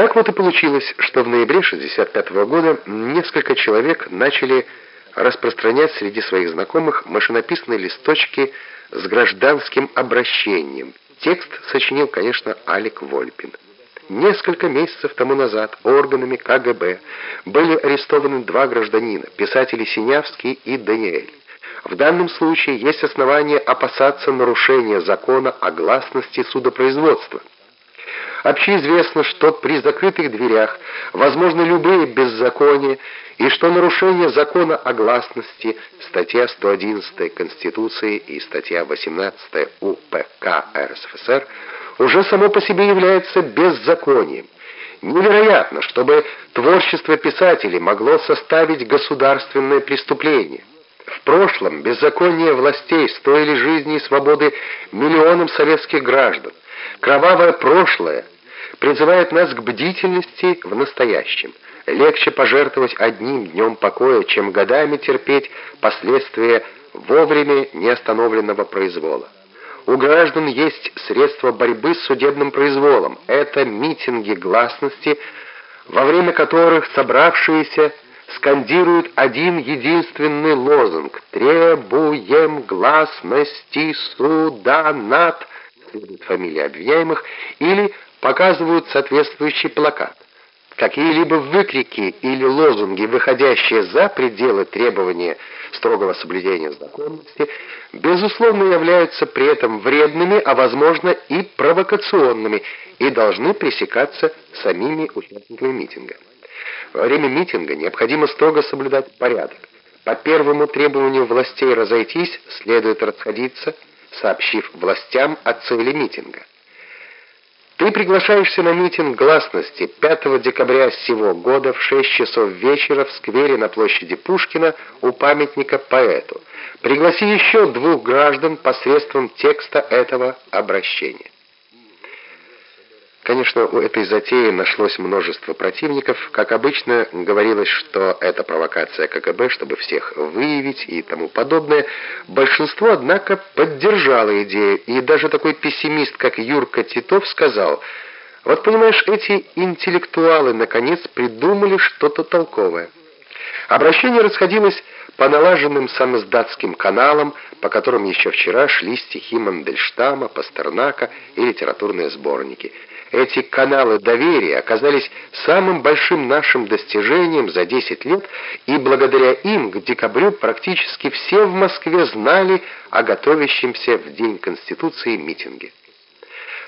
Так вот и получилось, что в ноябре 65 года несколько человек начали распространять среди своих знакомых машинописные листочки с гражданским обращением. Текст сочинил, конечно, Алик Вольпин. Несколько месяцев тому назад органами КГБ были арестованы два гражданина, писатели Синявский и Даниэль. В данном случае есть основания опасаться нарушения закона о гласности судопроизводства. Общеизвестно, что при закрытых дверях возможны любые беззакония, и что нарушение закона о гласности, статья 111 Конституции и статья 18 УПК РСФСР, уже само по себе является беззаконием. Невероятно, чтобы творчество писателей могло составить государственное преступление. В прошлом беззаконие властей стоили жизни и свободы миллионам советских граждан. Кровавое прошлое призывает нас к бдительности в настоящем. Легче пожертвовать одним днем покоя, чем годами терпеть последствия вовремя неостановленного произвола. У граждан есть средства борьбы с судебным произволом. Это митинги гласности, во время которых собравшиеся скандируют один единственный лозунг «Требуем гласности суда над...» следует фамилия обвиняемых, или показывают соответствующий плакат. Какие-либо выкрики или лозунги, выходящие за пределы требования строгого соблюдения законности, безусловно являются при этом вредными, а возможно и провокационными, и должны пресекаться самими участниками митинга. Во время митинга необходимо строго соблюдать порядок. По первому требованию властей разойтись следует расходиться, сообщив властям о цели митинга. Ты приглашаешься на митинг гласности 5 декабря сего года в 6 часов вечера в сквере на площади Пушкина у памятника поэту. Пригласи еще двух граждан посредством текста этого обращения. Конечно, у этой затеи нашлось множество противников. Как обычно, говорилось, что это провокация КГБ, чтобы всех выявить и тому подобное. Большинство, однако, поддержало идею, и даже такой пессимист, как Юрка Титов, сказал, «Вот понимаешь, эти интеллектуалы наконец придумали что-то толковое». Обращение расходилось по налаженным самоздатским каналам, по которым еще вчера шли стихи Мандельштама, Пастернака и литературные сборники – эти каналы доверия оказались самым большим нашим достижением за 10 лет, и благодаря им к декабрю практически все в Москве знали о готовящемся в День Конституции митинге.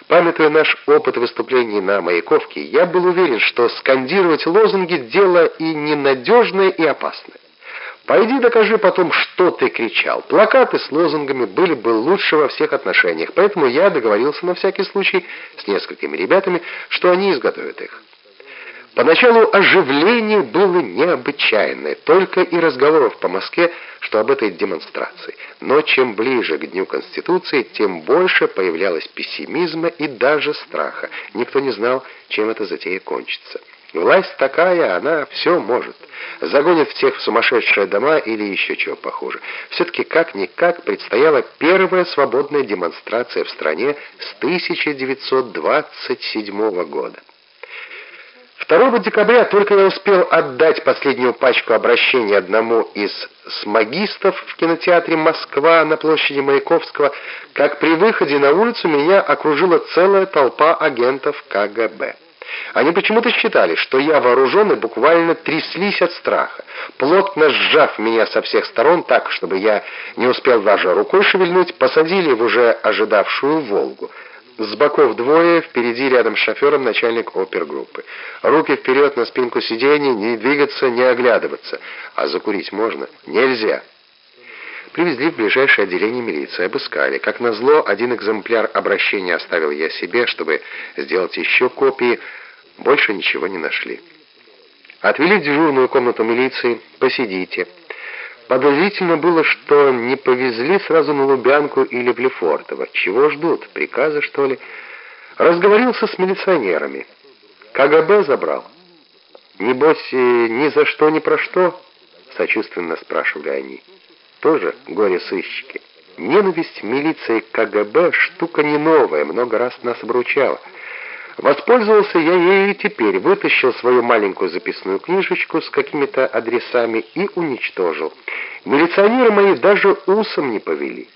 Памятуя наш опыт выступлений на Маяковке, я был уверен, что скандировать лозунги – дело и ненадежное, и опасное. Пойди докажи потом, что ты кричал. Плакаты с лозунгами были бы лучше во всех отношениях, поэтому я договорился на всякий случай с несколькими ребятами, что они изготовят их. Поначалу оживление было необычайное, только и разговоров по Москве, что об этой демонстрации. Но чем ближе к Дню Конституции, тем больше появлялось пессимизма и даже страха. Никто не знал, чем эта затея кончится. Власть такая, она все может. Загонит всех в сумасшедшие дома или еще чего похуже. Все-таки как-никак предстояла первая свободная демонстрация в стране с 1927 года. 2 декабря только я успел отдать последнюю пачку обращений одному из смагистов в кинотеатре «Москва» на площади Маяковского, как при выходе на улицу меня окружила целая толпа агентов КГБ. Они почему-то считали, что я вооружен и буквально тряслись от страха, плотно сжав меня со всех сторон так, чтобы я не успел даже рукой шевельнуть, посадили в уже ожидавшую «Волгу». С боков двое, впереди рядом с шофером начальник опергруппы. Руки вперед на спинку сиденья, не двигаться, не оглядываться. А закурить можно? Нельзя. Привезли в ближайшее отделение милиции, обыскали. Как назло, один экземпляр обращения оставил я себе, чтобы сделать еще копии, больше ничего не нашли. Отвели в дежурную комнату милиции. Посидите. Подозрительно было, что не повезли сразу на Лубянку или в Лефортово. Чего ждут? Приказа, что ли? Разговорился с милиционерами. КГБ забрал. Небось, ни за что, ни про что? Сочувственно спрашивали они. Тоже горе-сыщики. Ненависть милиции к КГБ штука не новая, много раз нас обручала. Воспользовался я ею и теперь, вытащил свою маленькую записную книжечку с какими-то адресами и уничтожил. Милиционеры мои даже усом не повели.